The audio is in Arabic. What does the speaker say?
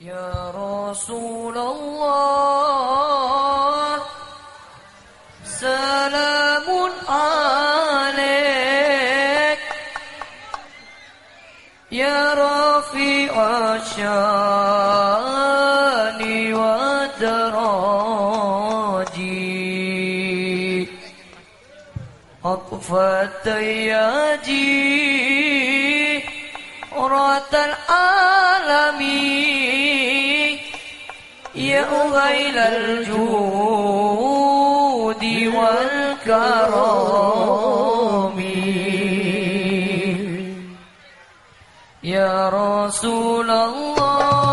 يا رسول الله سلام عليك. يا رفيع الشأن والدراجي أقفت ياجي رأت العالمين. يا غيل الجود والكرم. يا رسول الله.